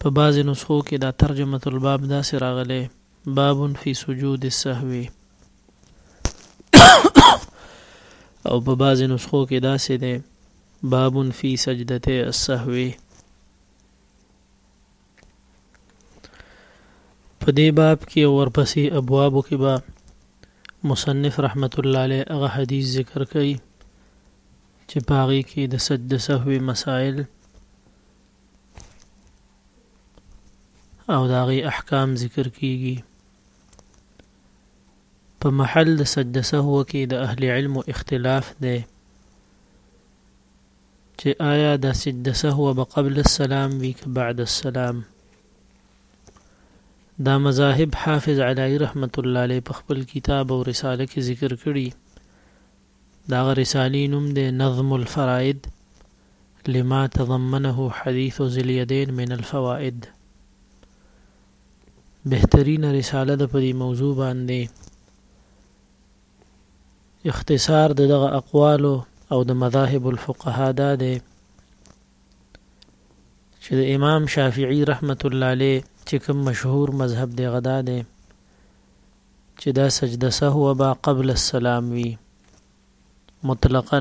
په بعضې نسخو کې دا ترجمة الباب داسې راغلې، باب فی سجود السهو او په بعضې نسخو کې داسې دی، باب فی سجدتې السهو. په دې باب کې او ورپسې ابوابو کې به مصنف رحمت الله علیه هغه حدیث ذکر کوي چې په هغې کې د سجد سهوې مسائل او د هغې احکام ذکر کیږي په محل د سجده سهو کې د اهل علم اختلاف دی چې آیا د سجده سهو به قبل السلام وي که بعد السلام دا مذاهب حافظ علی رحمت الله علیه په خپل کتاب او رساله کې ذکر کړي د هغه رسالي نوم دی نظم الفرائد لما تضمنه حديث ذي اليدين من الفوائد بهترینه رساله ده په دې موضوع باندې اختصار د دغه اقوال او د مذاهب الفقهاء دا دی چې د امام شافعي رحمت الله علیه چې کوم مشهور مذهب دی غدا دی چې دا سجده سهوه به قبل السلام وي مطلقاً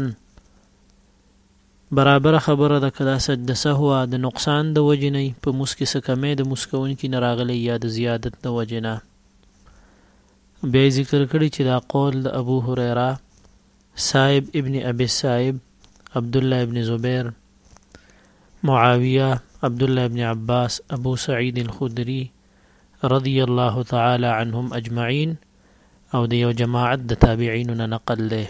برابره خبره ده که دا سجده سهوه د نقصان د وجې نه په موس کې څه کمی د موس کوونکي نه راغلی یا د زیادت د وجې نه بیا ذکر کړی چې دا قول د ابو هريره صاحب ابن ابي صاحب عبد الله ابن زبير معاويه عبد الله ابن عباس ابو سعيد الخدري رضی الله تعالی عنهم اجمعین او د یو جماعت د تابعینو نه نقل دی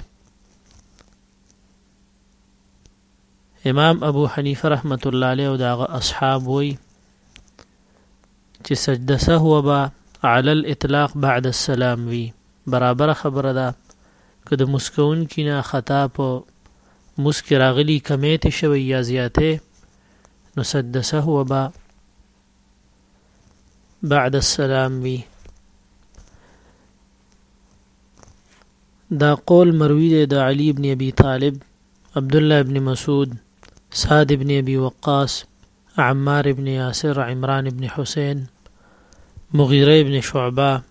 امام ابو حنیفه رحمت الله علیه او داغه اصحاب وای چې سجده سهو با علی الاطلاق بعد السلام وی برابر خبره ده که د مسکون کینا خطا په مسکراغلی کمیت شوی یا زیاته نو سجده سهو با بعد السلام بي دا قول مروی دا علي بن ابي طالب عبد الله بن مسعود سعد بن ابي وقاص عمار بن ياسر عمران بن حسين مغيره بن شعبه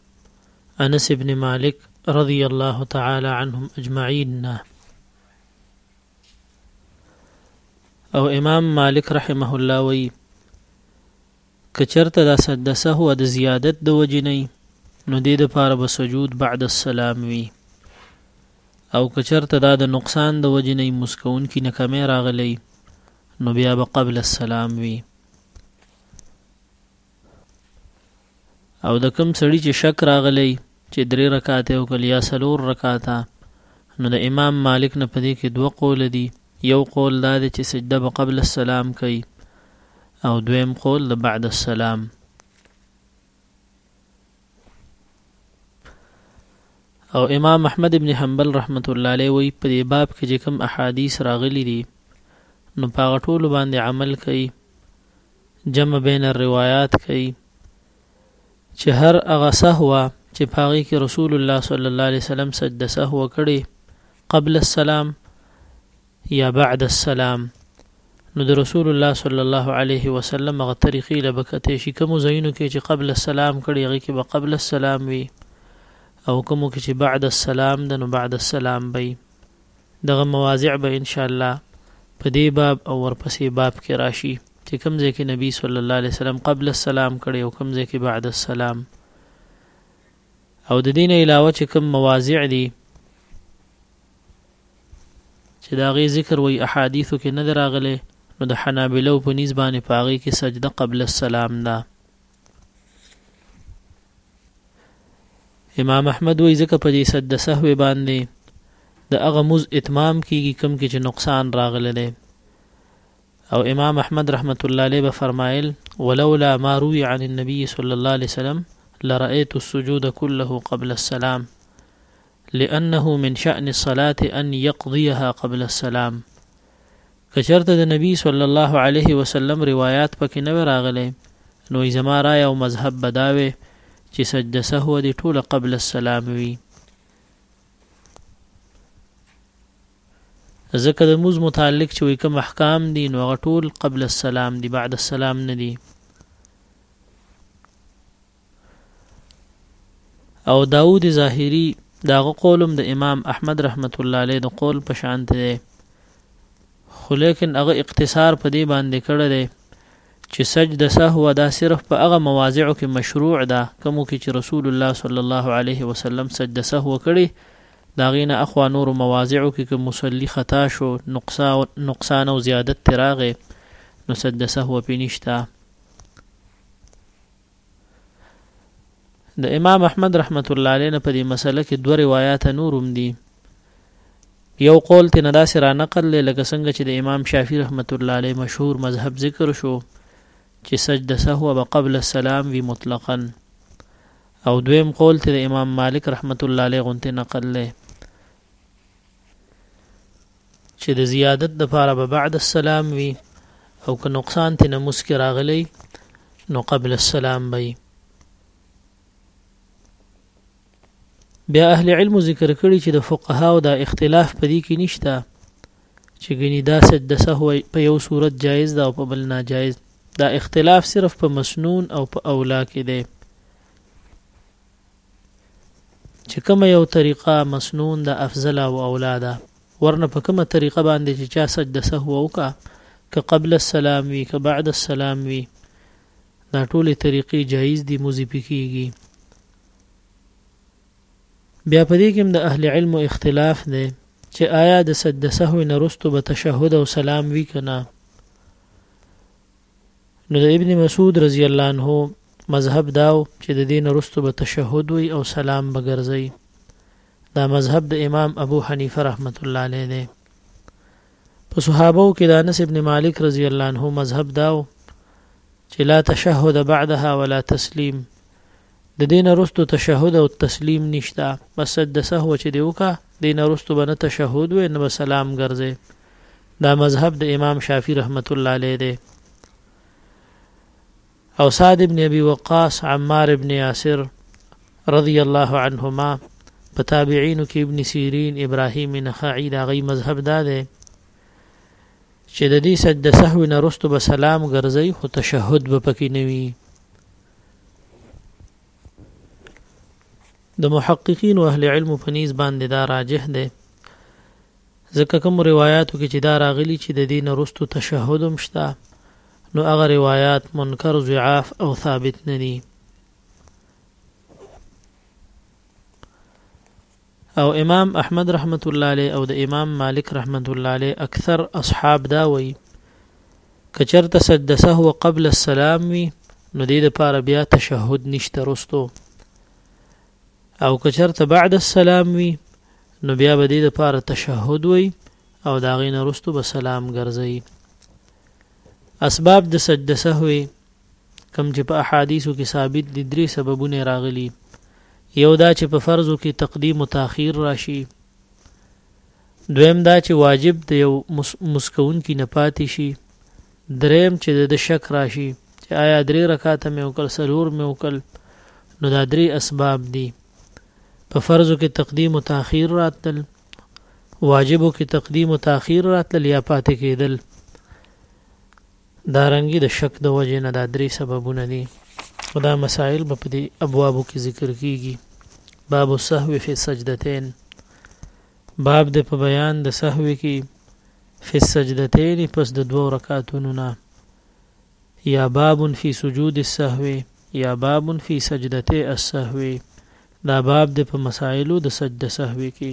انس بن مالك رضي الله تعالى عنهم اجمعين او امام مالک رحمه الله وی که چرته دا سجده سهو د زیادت د وجې نه نو دې د پاره به سجود بعد السلام وی او که چرته دا د نقصان د وجې نه مسکون کی نه کمې راغلی نو بیا به قبل السلام وی او د کم سړي چې شک راغلی چې درې رکعاته وکړ یا سلور رکعاته نو د امام مالک نه پدې کې دوه قول دي یو قول دا دی چې سجده به قبل السلام کوي او دویم قول د بعد السلام او امام احمد ابن حنبل رحمت الله علیه وی په دې باب کې چې کوم احادیث راغلي دي نو په هغه ټولو باندې عمل کوي جمع بین الروایات کوي چې هر هغه سهوا چې په هغه کې رسول الله صلی الله علیه وسلم سجده سهوا کړي قبل السلام یا بعد السلام نو د رسول الله صلی الله علیه وسلم هغه طریقې له بکته شي کوم ځایونو کې چې قبل السلام کړي هغه کې به قبل السلام وي او کوم کې چې بعد السلام د نو بعد السلام به دغه مواضع به ان شاء الله په دې باب او ورپسې باب کې راشي چې کوم ځای کې نبی صلی الله علیه وسلم قبل السلام کړي او کوم ځای کې بعد السلام او د دین علاوه چې کوم مواضع دي چې د هغې ذکر وایي احادیثو کې نه دی راغلی نو د حنابلو په نیز باندې په هغې کې سجده قبل السلام ده امام احمد وایي ځکه په دې سجده سهوې باندې د هغه موز اتمام کیږي کم کې چې نقصان راغلی دی او امام احمد رحمت الله علیه به فرمایل ولولا ما روي عن النبي صلى الله عليه وسلم لرأيت السجود كله قبل السلام لأنه من شأن الصلاة ان يقضيها قبل السلام که چرته د نبی صلی الله علیه وسلم روایات پکې نه راغلی نو زما رای او مذهب بداوي چې سجده سهو دي ټوله قبل السلام وي ځکه د موز متعلق چې وي کوم احکام دي نو غټول قبل السلام دي بعد السلام نه دي او داود ظاهری د هغه قول هم د امام احمد رحمت الله علیه د قول په شان دی خو لیکن هغه اقتصار په دې باندې کړی دی چې سجده سهو دا صرف په هغه مواضعو کې مشروع ده کومو کې چې رسول الله صلی الله علیه وسلم سجده سهو کړي دا غینه اخوا نور مواضعو کې کوم مصلی خطا شو نقصان نقصان او زیادت تراغه نو سجده سهو پینشتا د امام احمد رحمت الله علیه نه په دې مسله کې دوه روایت نور هم دي یو قول ته نه داسې را نقل لې لکه څنګه چې د امام شافعي رحمت الله علیه مشهور مذهب ذکر شو چې سجده سهو به قبل السلام وی مطلقا او دویم قول ته د امام مالک رحمت الله علیه غونته نقل لې چې د زیادت د پاره به بعد السلام وي او که نقصان ته نموس کې راغلی نو قبل السلام وي بیا اهل علم ذکر کړي چې د فقهاو دا اختلاف پدې کې نشته چې غني دا سجده سهو په یو صورت جایز ده او په بل ناجایز دا اختلاف صرف په مسنون او په اولا کې دی چې کومه یو طریقه مسنون ده افضل او اولا ده ورنه په کومه طریقه باندې چې چا سجده سهو وکا که قبل السلام وی که بعد السلام وی دا ټولې طریقې جایز دي موزي پکېږي بیا په دې کې د اهل علم اختلاف دی چې آیا د سجده سهو نه رستو به تشهد او سلام وی کنه نو د ابن مسعود رضی الله عنه مذهب داو چې د دین وروسته به تشهد وي او سلام به ګرځي دا مذهب د امام ابو حنیفه رحمت الله علیه دی په صحابه کې د انس ابن مالک رضی الله عنه مذهب داو چې لا تشهد بعدها ولا تسلیم د دې نه وروسته تشهد او تسلیم نشته بس سجده سهو چې دی وکا دې نه وروسته به نه تشهد وې نه به سلام ګرځې دا مذهب د امام شافعي رحمت الله علیه دی او سعد ابن ابي وقاص عمار ابن ياسر رضی الله عنهما په تابعین کې ابن سیرین ابراهیم نخعی دا غي مذهب دا دی چې د دې سجده سهو نه رستو به سلام ګرځي خو تشهود به پکې نوي د محققین او اهل علم په نیز باندې دا راجح دی ځکه کوم روایتو کې چې دا راغلي چې د دین وروسته تشهود هم شته نو هغه روایت منکر ضعاف او ثابت نه دي او امام احمد رحمت الله علیه او د امام مالک رحمت الله علیه اکثر اصحاب دا وایي کچرته سجده سهو قبل السلام وي نو دې لپاره بیا تشهود نشته رستو او کچرته بعد السلام وي نو بیا به دې لپاره تشهود وي او دا غي نه رستو به سلام ګرځي اسباب د سجده سهوي کوم چې په احادیثو کې ثابت دي درې سببونه یې راغلي یو دا چې په فرضو کې تقدیم او تاخیر راشي دویم دا چې واجب د یو مسکون کې نه پاتې شي دریم چې د شک راشي چې آیا درې رکعاته مې وکړ سلور مې وکړ نو دا درې اسباب دي په فرضو کې تقدیم او تاخير راتل واجبو کې تقدیم او تاخير راتل یا پاتې کېدل دارنګه د شک د وجې نه دا درې سببونه دي او دا مسائل به په دې ابوابو کې ذکر کیږي باب السهو فی السجدتین باب د په بیان د سهو کې فی السجدتین پس د دوو رکعاتونو نه یا باب فی سجود السهو یا باب فی سجدته السهو دا باب د په مسائلو د سجده سهو کې